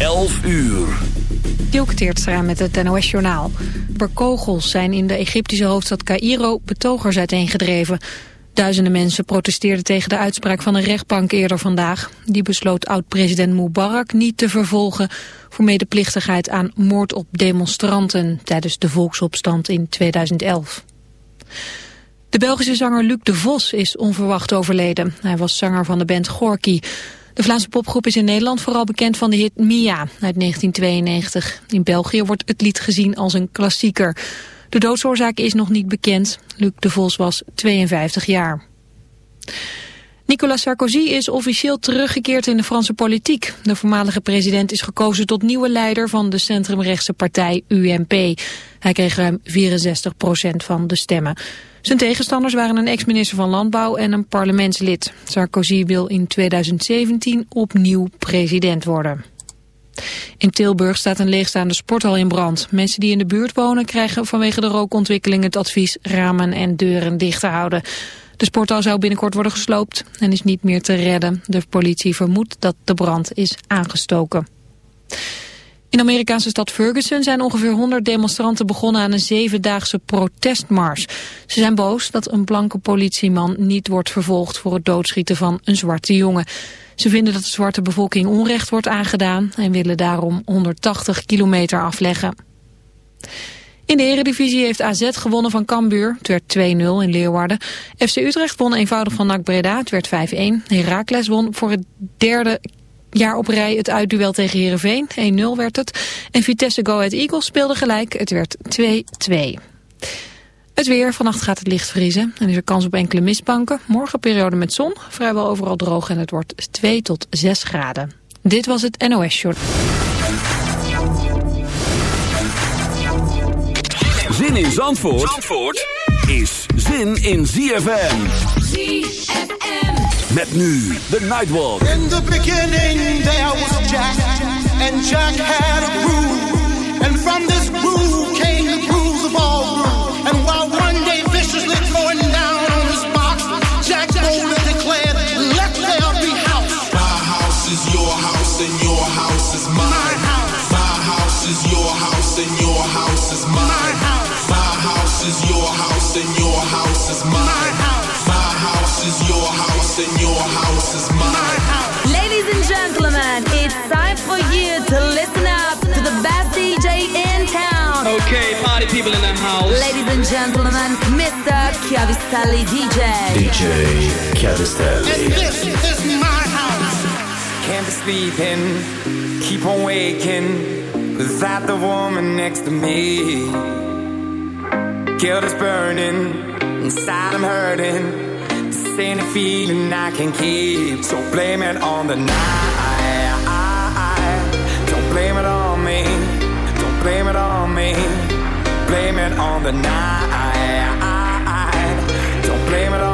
11 uur. Dielke Teertstra met het NOS-journaal. Per kogels zijn in de Egyptische hoofdstad Cairo betogers uiteengedreven. Duizenden mensen protesteerden tegen de uitspraak van een rechtbank eerder vandaag. Die besloot oud-president Mubarak niet te vervolgen... voor medeplichtigheid aan moord op demonstranten... tijdens de volksopstand in 2011. De Belgische zanger Luc de Vos is onverwacht overleden. Hij was zanger van de band Gorky... De Vlaamse popgroep is in Nederland vooral bekend van de hit Mia uit 1992. In België wordt het lied gezien als een klassieker. De doodsoorzaak is nog niet bekend. Luc de Vos was 52 jaar. Nicolas Sarkozy is officieel teruggekeerd in de Franse politiek. De voormalige president is gekozen tot nieuwe leider van de centrumrechtse partij UMP. Hij kreeg ruim 64% van de stemmen. Zijn tegenstanders waren een ex-minister van Landbouw en een parlementslid. Sarkozy wil in 2017 opnieuw president worden. In Tilburg staat een leegstaande sporthal in brand. Mensen die in de buurt wonen krijgen vanwege de rookontwikkeling het advies ramen en deuren dicht te houden. De sporthal zou binnenkort worden gesloopt en is niet meer te redden. De politie vermoedt dat de brand is aangestoken. In Amerikaanse stad Ferguson zijn ongeveer 100 demonstranten begonnen aan een zevendaagse protestmars. Ze zijn boos dat een blanke politieman niet wordt vervolgd voor het doodschieten van een zwarte jongen. Ze vinden dat de zwarte bevolking onrecht wordt aangedaan en willen daarom 180 kilometer afleggen. In de eredivisie heeft AZ gewonnen van Cambuur. Het werd 2-0 in Leeuwarden. FC Utrecht won eenvoudig van NAC Breda. Het werd 5-1. Heracles won voor het derde jaar op rij het uitduel tegen Heerenveen. 1-0 werd het. En Vitesse Go Ahead Eagles speelde gelijk. Het werd 2-2. Het weer. Vannacht gaat het licht vriezen. En is er kans op enkele mistbanken. Morgen periode met zon. Vrijwel overal droog en het wordt 2 tot 6 graden. Dit was het NOS Short. Zin in Zandvoort, Zandvoort is zin in ZFM. ZFM. Met nu de Nightwalk. In the beginning there was Jack, and Jack had a groove. And from this groove came the grooves of all gentlemen, Mr. Chiavistelli DJ. DJ Chiavistelli. And this is my house. Can't be sleeping, keep on waking without the woman next to me. Guilt is burning, inside I'm hurting. This ain't a feeling I can keep, so blame it on the night. Don't blame it on me, don't blame it on me. Blame it on the night. Don't blame it on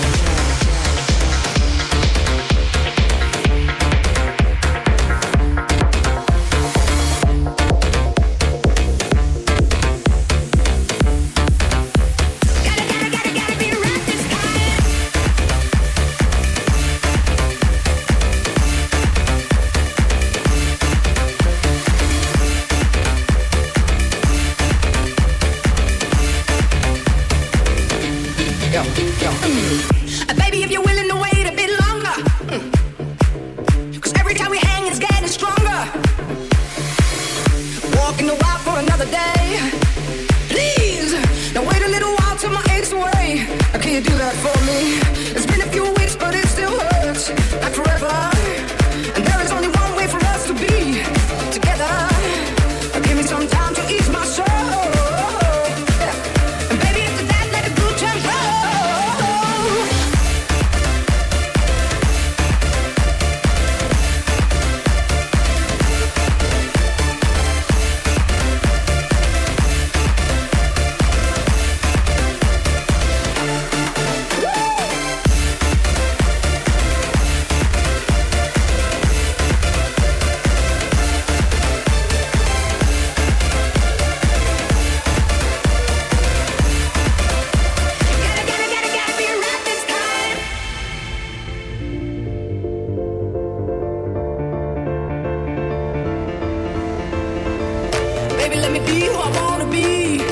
Baby, let me be who I wanna be.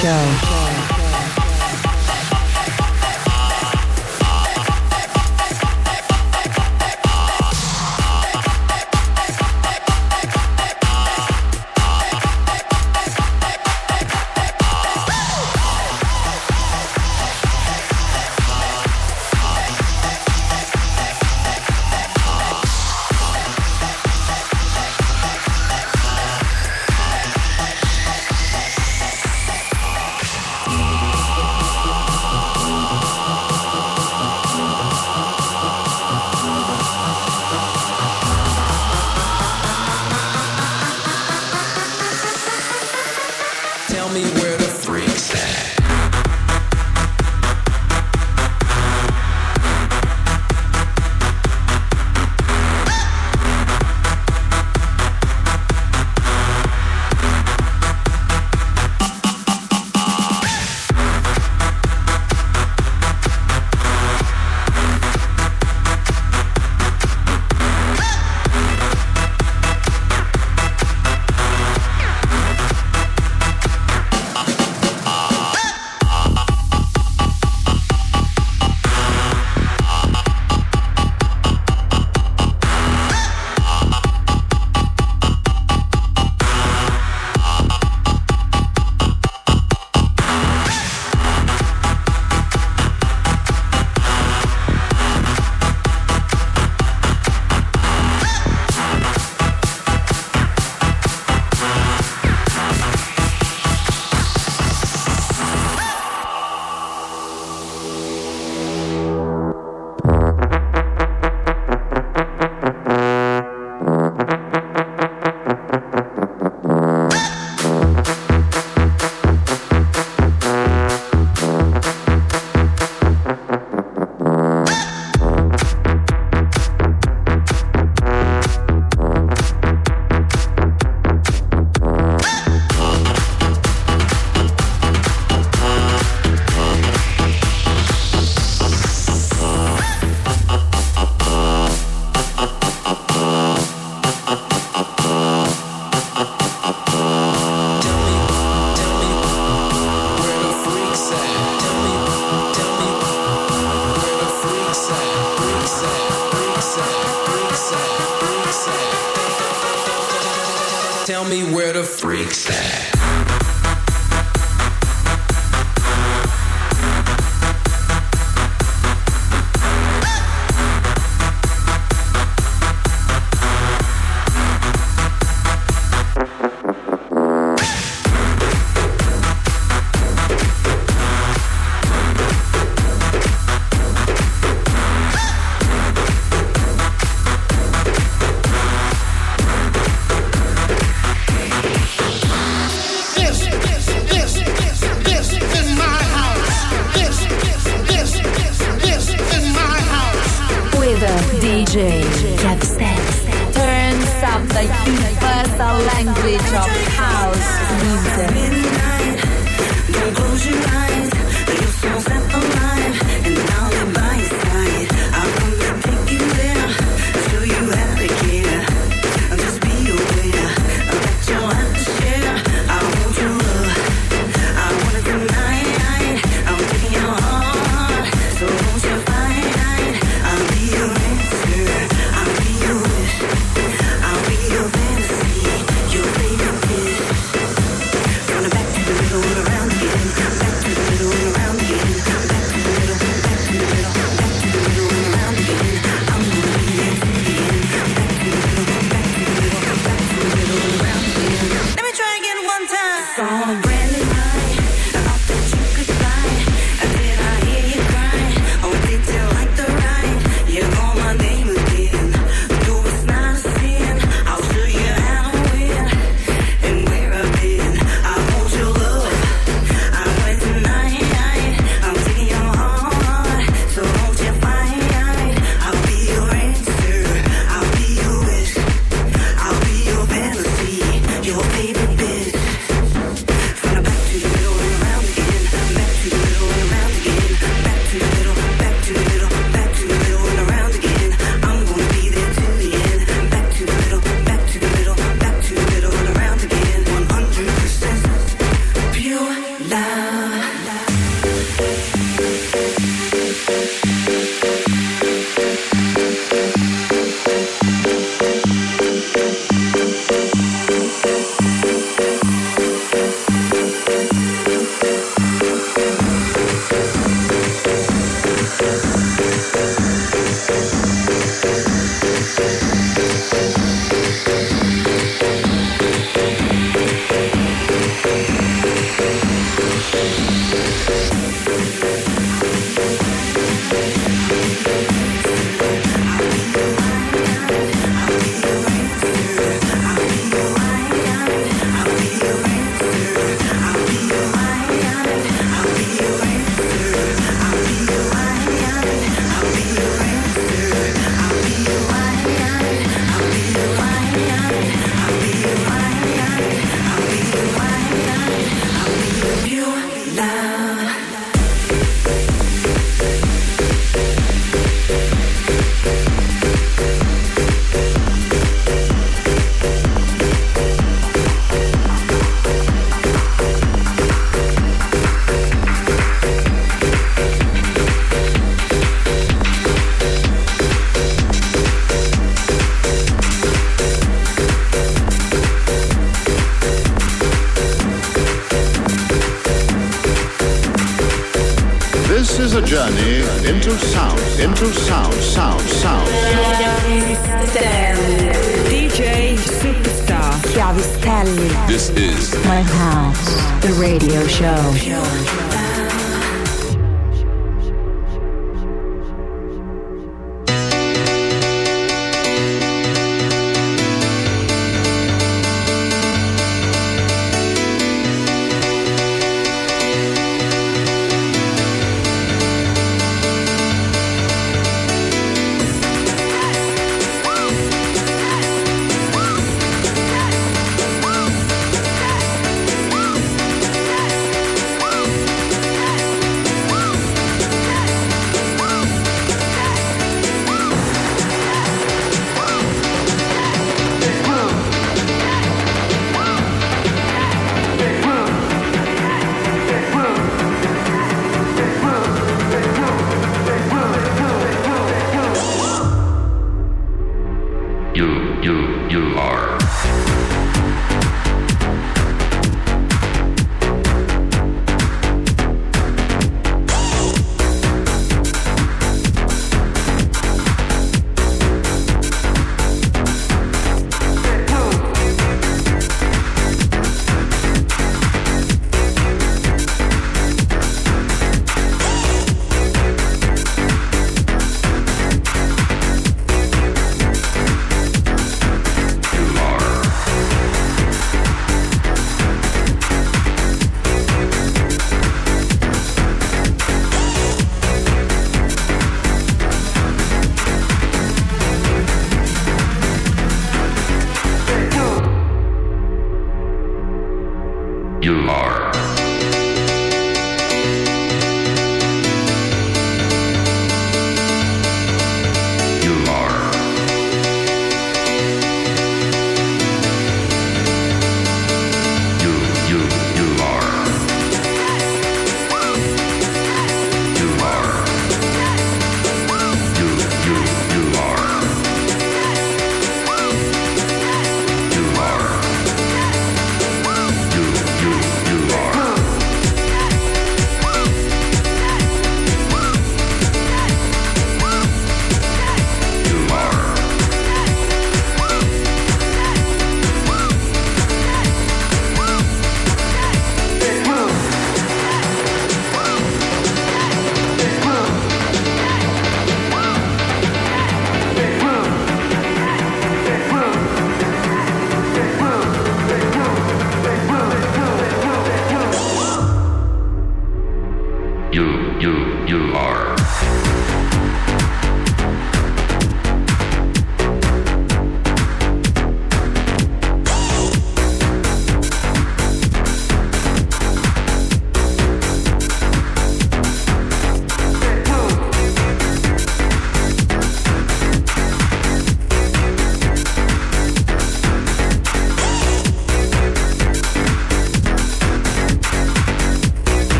Show. Me where the freaks at. Radio show.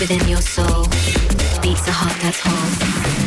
Within your soul beats a heart that's whole.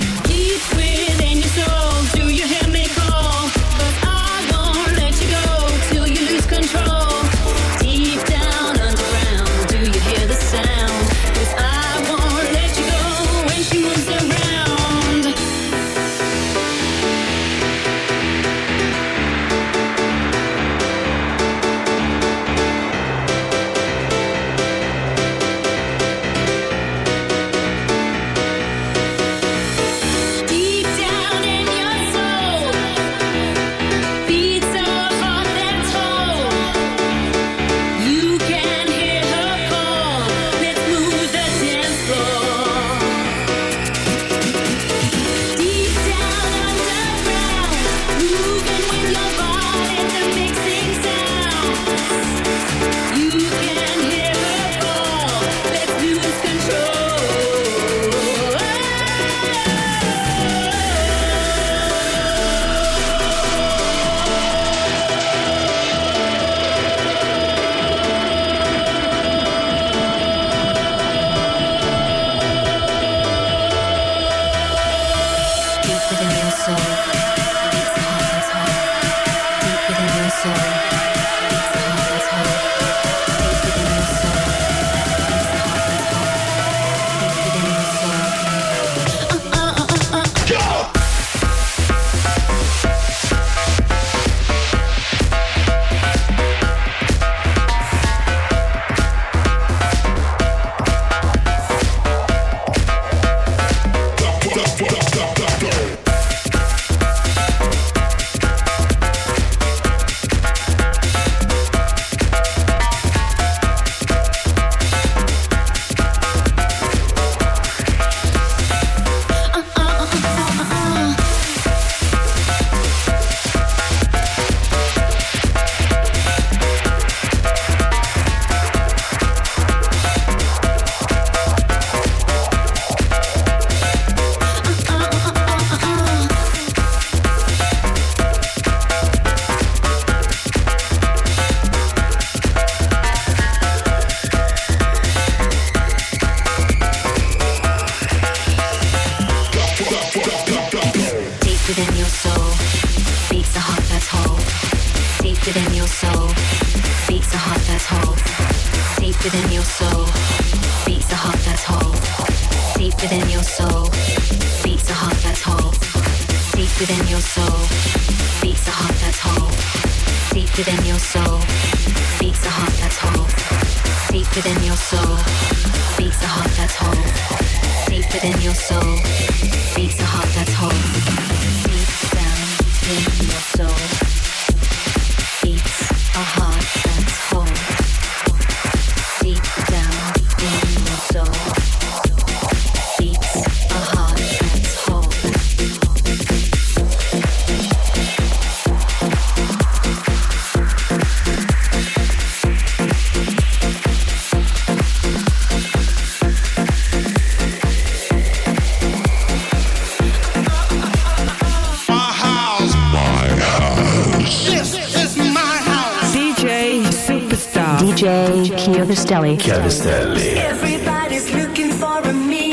Chiavistelli. Everybody's looking for a me.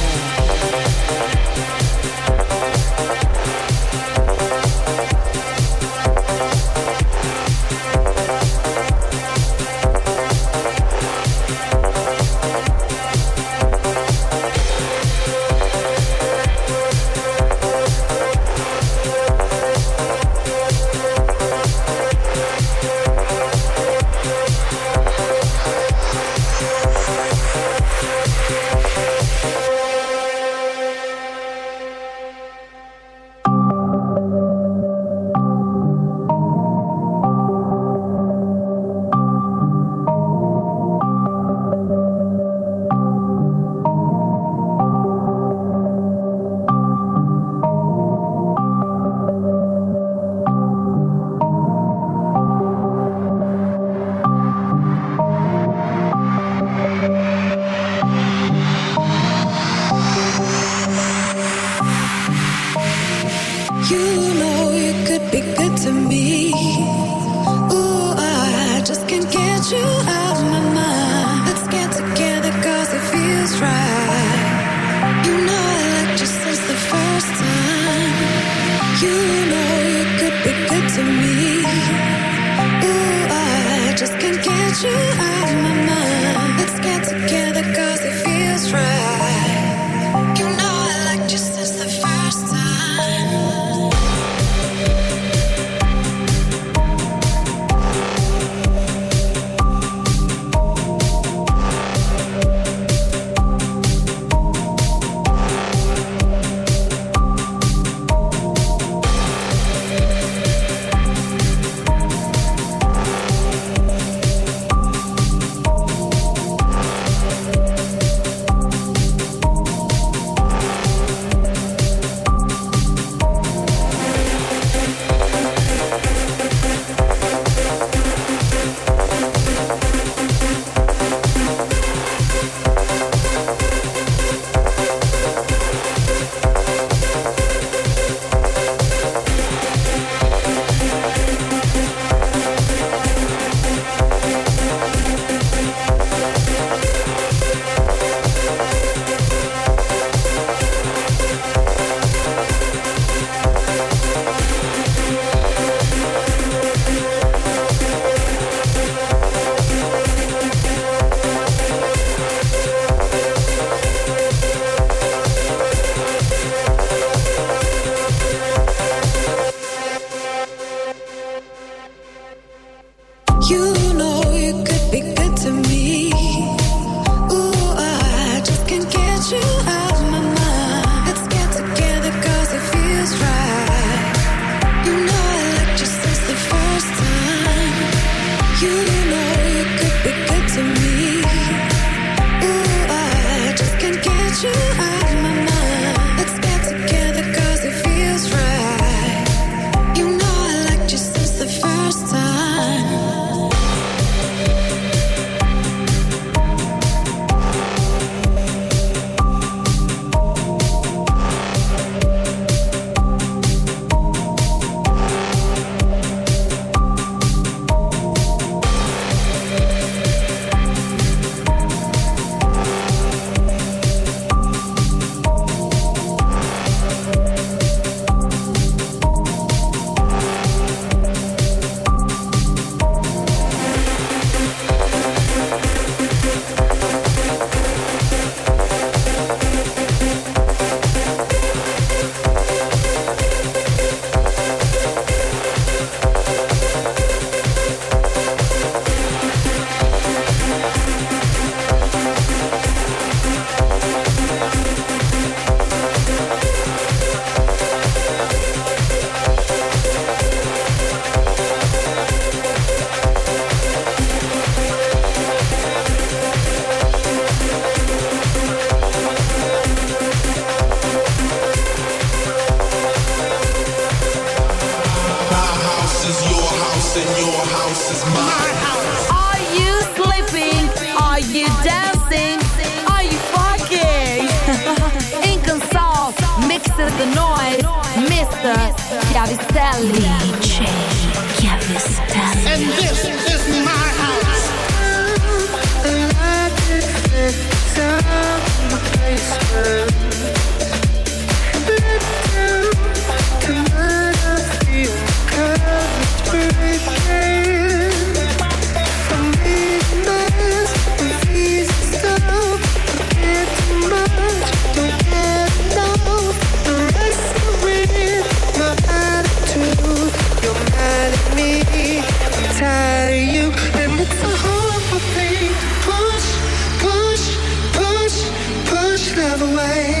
Away.